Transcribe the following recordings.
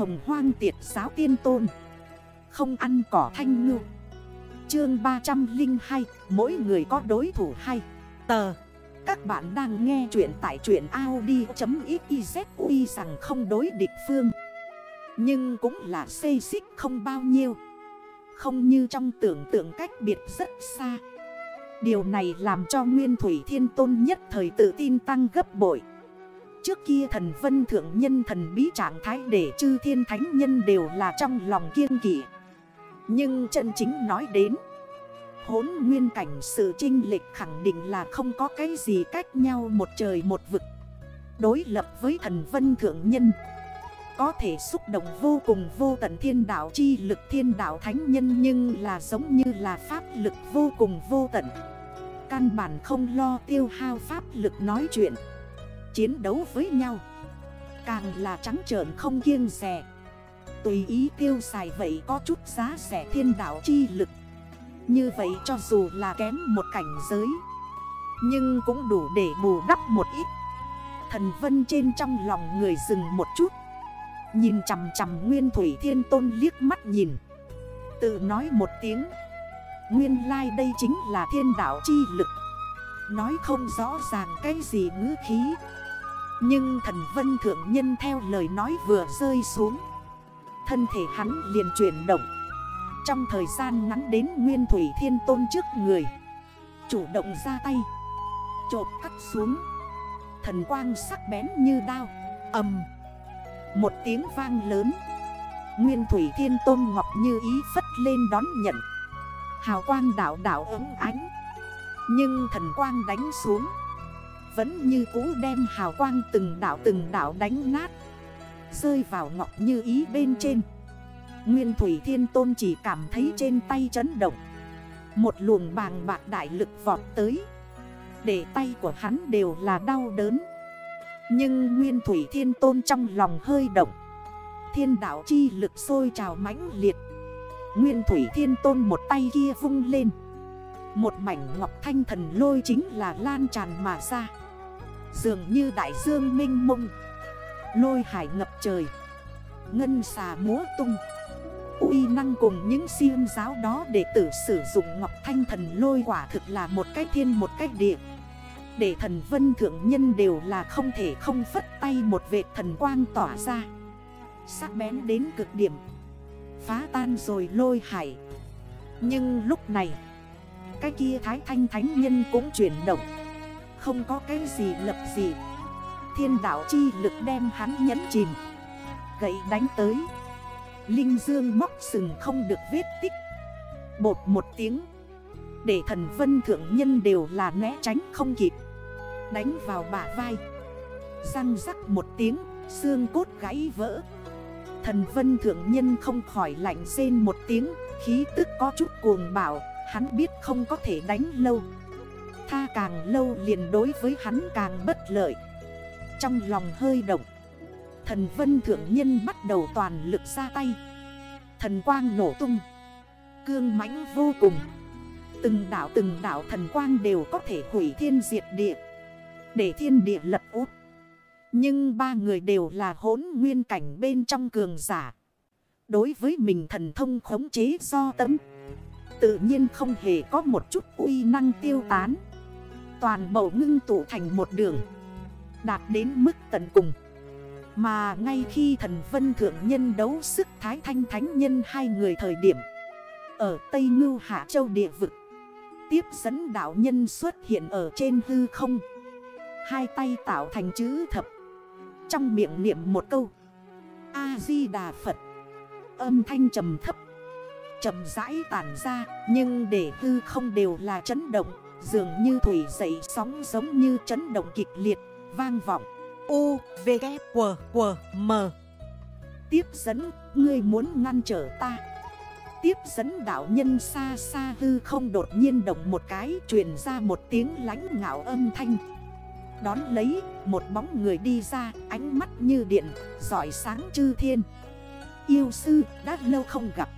hồng hoang tiệt giáo tiên tôn. Không ăn cỏ thanh ngư. Chương 302 Mỗi người có đối thủ hay. Tờ. Các bạn đang nghe chuyện tại chuyện Audi.xyz Uy rằng không đối địch phương. Nhưng cũng là xây xích không bao nhiêu. Không như trong tưởng tượng cách biệt rất xa. Điều này làm cho Nguyên Thủy Thiên Tôn nhất thời tự tin tăng gấp bội. Trước kia thần vân thượng nhân thần bí trạng thái để chư thiên thánh nhân đều là trong lòng kiên kỵ. Nhưng chân chính nói đến, Hốn nguyên cảnh sự trinh lịch khẳng định là không có cái gì cách nhau một trời một vực. Đối lập với thần vân thượng nhân, Có thể xúc động vô cùng vô tận thiên đạo chi lực thiên đạo thánh nhân Nhưng là giống như là pháp lực vô cùng vô tận. Căn bản không lo tiêu hao pháp lực nói chuyện. Chiến đấu với nhau. Càng là trắng trợn không kiêng rẻ Tùy ý tiêu xài vậy có chút giá rẻ thiên đạo chi lực. Như vậy cho dù là kém một cảnh giới, Nhưng cũng đủ để bù đắp một ít. Thần vân trên trong lòng người dừng một chút. Nhìn chằm chằm Nguyên Thủy Thiên Tôn liếc mắt nhìn. Tự nói một tiếng. Nguyên lai like đây chính là thiên đạo chi lực. Nói không rõ ràng cái gì ngữ khí. Nhưng thần vân thượng nhân theo lời nói vừa rơi xuống. Thân thể hắn liền chuyển động. Trong thời gian ngắn đến Nguyên Thủy Thiên Tôn trước người. Chủ động ra tay. Chột cắt xuống. Thần quang sắc bén như đao. Âm Một tiếng vang lớn. Nguyên Thủy Thiên Tôn Ngọc như ý phất lên đón nhận. Hào quang đảo đảo ứng ánh. Nhưng thần quang đánh xuống. Vẫn như cũ đem hào quang từng đảo từng đảo đánh nát, Rơi vào ngọc như ý bên trên. Nguyên Thủy Thiên Tôn chỉ cảm thấy trên tay chấn động, Một luồng bàng bạc đại lực vọt tới, Để tay của hắn đều là đau đớn. Nhưng Nguyên Thủy Thiên Tôn trong lòng hơi động, Thiên đạo chi lực sôi trào mãnh liệt. Nguyên Thủy Thiên Tôn một tay kia vung lên một mảnh ngọc thanh thần lôi chính là lan tràn mà ra. Dường như đại dương minh mông. Lôi hải ngập trời. Ngân xà múa tung. Uy năng cùng những siêng giáo đó để tử sử dụng ngọc thanh thần lôi quả thực là một cách thiên, một cách địa. Để thần vân thượng nhân đều là không thể không phất tay một vệt thần quang tỏa ra. Sắc bén đến cực điểm. Phá tan rồi lôi hải. Nhưng lúc này cái kia thái thanh thánh nhân cũng chuyển động. Không có cái gì lập gì. Thiên đảo chi lực đem hắn nhấn chìm. Gậy đánh tới. Linh dương móc sừng không được vết tích. Bột một tiếng. Để thần vân thượng nhân đều là né tránh không kịp. Đánh vào bả vai. Răng rắc một tiếng, Xương cốt gãy vỡ. Thần vân thượng nhân không khỏi lạnh rên một tiếng, Khí tức có chút cuồng bảo Hắn biết không có thể đánh lâu. Tha càng lâu liền đối với hắn càng bất lợi. Trong lòng hơi động, Thần vân thượng nhân bắt đầu toàn lực ra tay. Thần quang nổ tung, Cương mãnh vô cùng. Từng đảo từng đảo thần quang đều có thể hủy thiên diệt địa, Để thiên địa lật út nhưng ba người đều là hốn nguyên cảnh bên trong cường giả. Đối với mình thần thông khống chế do tấm. Tự nhiên không hề có một chút uy năng tiêu tán. Toàn bộ ngưng tụ thành một đường. Đạt đến mức tận cùng. Mà ngay khi thần vân thượng nhân đấu sức thái thanh thánh nhân hai người thời điểm. Ở Tây Ngưu Hạ Châu địa vực. Tiếp dẫn đạo nhân xuất hiện ở trên hư không. Hai tay tạo thành chữ thập. Trong miệng niệm một câu A-di-đà Phật Âm thanh trầm thấp chậm rãi tản ra Nhưng để hư không đều là chấn động Dường như thủy dậy sóng giống như chấn động kịch liệt Vang vọng. U, V, K, W, W, M. Tiếp dẫn, ngươi muốn ngăn trở ta. Tiếp dẫn đạo nhân xa xa hư không đột nhiên động một cái Truyền ra một tiếng lánh ngạo âm thanh. Đón lấy một bóng người đi ra ánh mắt như điện Giỏi sáng chư thiên. Yêu sư đã lâu không gặp.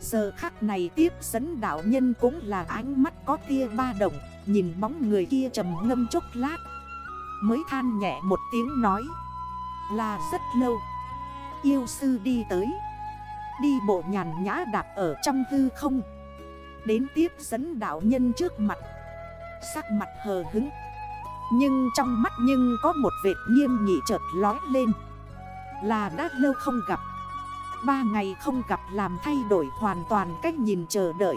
Giờ khắc này tiếp dẫn đạo nhân cũng là ánh mắt có tia ba đồng Nhìn bóng người kia trầm ngâm chốc lát. Mới than nhẹ một tiếng nói, Là rất lâu. Yêu sư đi tới. Đi bộ nhàn nhã đạp ở trong hư không. Đến tiếp dẫn đạo nhân trước mặt. Sắc mặt hờ hứng. Nhưng trong mắt nhưng có một vệt nghiêm nghị chợt lói lên. Là đã lâu không gặp. Ba ngày không gặp làm thay đổi hoàn toàn cách nhìn chờ đợi.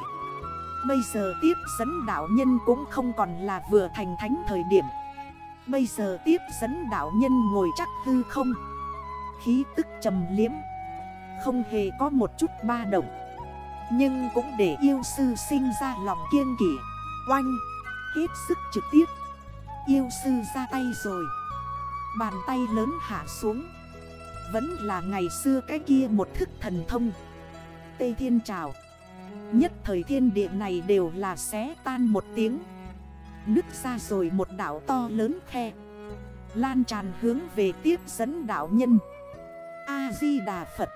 Bây giờ tiếp dẫn đạo nhân cũng không còn là vừa thành thánh thời điểm. Bây giờ tiếp dẫn đạo nhân ngồi chắc hư không? Khí tức trầm liếm Không hề có một chút ba động. Nhưng cũng để yêu sư sinh ra lòng kiên kỷ Oanh! Hết sức trực tiếp. Yêu sư ra tay rồi. Bàn tay lớn hạ xuống. Vẫn là ngày xưa cái kia một thức thần thông. Tây Thiên Trào. Nhất thời thiên địa này đều là xé tan một tiếng. Nứt ra rồi một đảo to lớn khe. Lan tràn hướng về tiếp dẫn đảo nhân. A-di-đà Phật.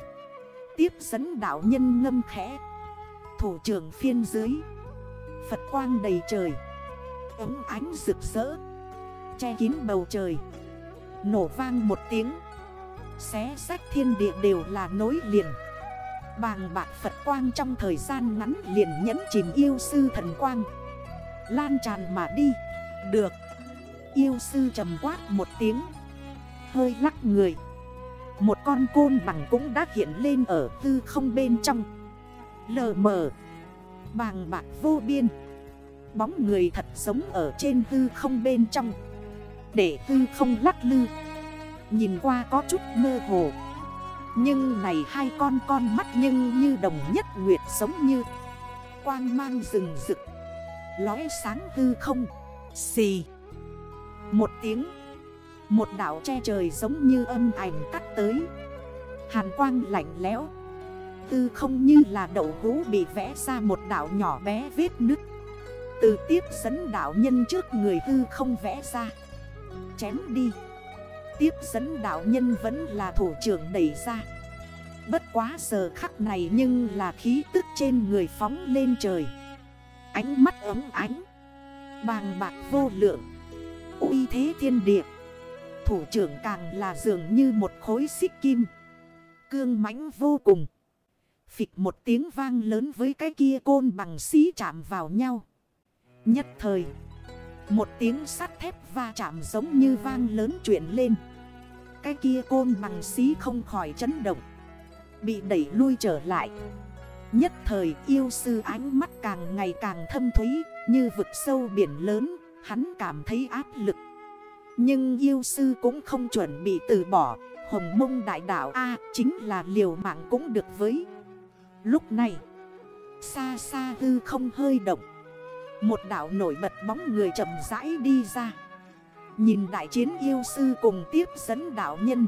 Tiếp dẫn đảo nhân ngâm khẽ. Thủ trưởng phiên dưới. Phật quang đầy trời. Ấm ánh rực rỡ. Che kín bầu trời. Nổ vang một tiếng. Xé sách thiên địa đều là nối liền. Bàng bạc Phật quang trong thời gian ngắn liền nhẫn chìm yêu sư thần quang. Lan tràn mà đi. Được. Yêu sư trầm quát một tiếng. Hơi lắc người. Một con côn bằng cũng đã hiện lên ở tư không bên trong. Lờ mờ. Bàng bạc vô biên. Bóng người thật sống ở trên tư không bên trong. Để tư không lắc lư. Nhìn qua có chút mơ hồ. Nhưng này hai con con mắt nhưng như đồng nhất nguyệt sống như Quang mang rừng rực. Lói sáng hư không. Xì. Một tiếng. Một đảo che trời giống như âm ảnh cắt tới. Hàn quang lạnh lẽo. Tư không như là đậu hú bị vẽ ra một đảo nhỏ bé vết nứt. Từ tiếp dẫn đảo nhân trước người hư không vẽ ra. Chém đi. Tiếp dẫn đạo nhân vẫn là thủ trưởng đẩy ra. Bất quá giờ khắc này nhưng là khí tức trên người phóng lên trời. Ánh mắt ấm ánh. Bàng bạc vô lượng. Uy thế thiên địa. Thủ trưởng càng là dường như một khối xích kim. Cương mãnh vô cùng. Phịch một tiếng vang lớn với cái kia côn bằng xí chạm vào nhau. Nhất thời một tiếng sắt thép va chạm giống như vang lớn chuyển lên. Cái kia côn bằng xí không khỏi chấn động. Bị đẩy lui trở lại. Nhất thời yêu sư ánh mắt càng ngày càng thâm thúy, Như vực sâu biển lớn, Hắn cảm thấy áp lực. Nhưng yêu sư cũng không chuẩn bị từ bỏ, Hồng mông đại đảo A chính là liều mạng cũng được với. Lúc này, Xa xa hư không hơi động. Một đảo nổi bật bóng người chậm rãi đi ra. Nhìn đại chiến yêu sư cùng tiếp dẫn đảo nhân.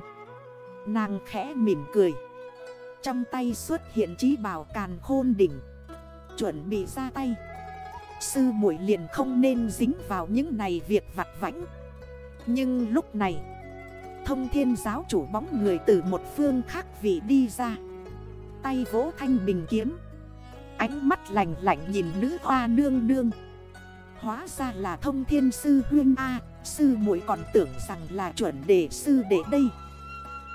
Nàng khẽ mỉm cười. Trong tay xuất hiện trí bảo càn khôn đỉnh. Chuẩn bị ra tay. Sư muội liền không nên dính vào những này việc vặt vãnh. Nhưng lúc này, Thông thiên giáo chủ bóng người từ một phương khác vị đi ra. Tay vỗ thanh bình kiếm. Ánh mắt lạnh lạnh nhìn nữ hoa nương nương. Hóa ra là thông thiên sư huyên A, Sư muội còn tưởng rằng là chuẩn đề sư để đây.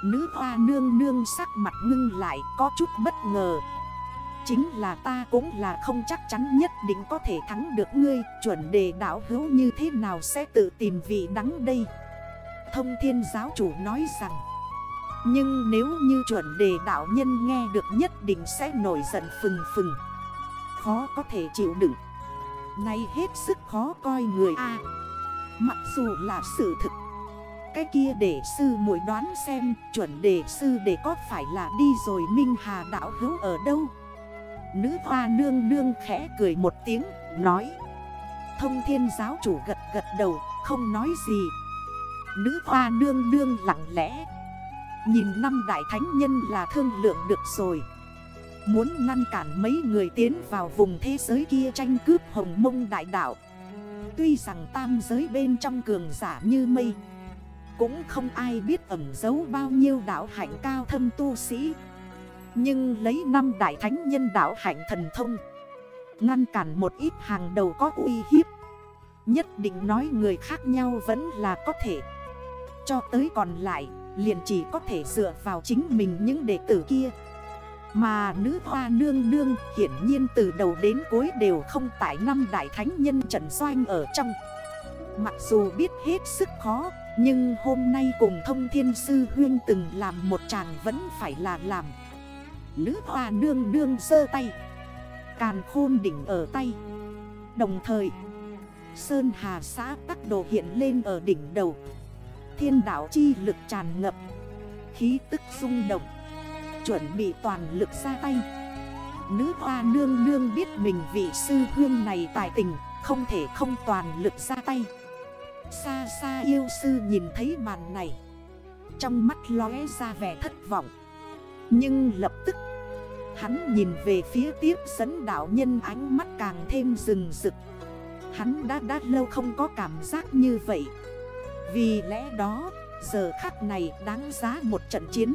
Nữ hoa nương nương sắc mặt ngưng lại, có chút bất ngờ. Chính là ta cũng là không chắc chắn nhất định có thể thắng được ngươi, Chuẩn đề đảo hữu như thế nào sẽ tự tìm vị đắng đây? Thông thiên giáo chủ nói rằng, Nhưng nếu như chuẩn đề đạo nhân nghe được nhất định sẽ nổi giận phừng phừng. Khó có thể chịu đựng. Này hết sức khó coi người a. Mặc dù là sự thực, cái kia để sư muội đoán xem chuẩn đề sư để có phải là đi rồi Minh Hà đảo hữu ở đâu? Nữ hoa nương nương khẽ cười một tiếng, nói, Thông thiên giáo chủ gật gật đầu, không nói gì. Nữ hoa nương nương lặng lẽ, Nhìn năm đại thánh nhân là thương lượng được rồi. Muốn ngăn cản mấy người tiến vào vùng thế giới kia tranh cướp hồng mông đại đạo. Tuy rằng tam giới bên trong cường giả như mây, cũng không ai biết ẩn giấu bao nhiêu đảo hạnh cao thâm tu sĩ. Nhưng lấy năm đại thánh nhân đảo hạnh thần thông, Ngăn cản một ít hàng đầu có uy hiếp, Nhất định nói người khác nhau vẫn là có thể. Cho tới còn lại, Liền chỉ có thể dựa vào chính mình những đệ tử kia. Mà nữ hoa nương nương hiển nhiên từ đầu đến cuối đều không tại năm đại thánh nhân trần doanh ở trong. Mặc dù biết hết sức khó, Nhưng hôm nay cùng thông thiên sư huyên từng làm một chàng vẫn phải là làm. Nữ hoa nương nương sơ tay. Càn khôn đỉnh ở tay. Đồng thời, Sơn Hà xã tắc đồ hiện lên ở đỉnh đầu. Thiên đảo chi lực tràn ngập. Khí tức rung động. Chuẩn bị toàn lực ra tay. Nữ hoa nương nương biết mình vị sư hương này tài tình, Không thể không toàn lực ra tay. Xa xa yêu sư nhìn thấy màn này, Trong mắt lóe ra vẻ thất vọng. Nhưng lập tức, Hắn nhìn về phía tiếp dẫn đạo nhân ánh mắt càng thêm rừng rực. Hắn đã đã lâu không có cảm giác như vậy. Vì lẽ đó, giờ khắc này đáng giá một trận chiến.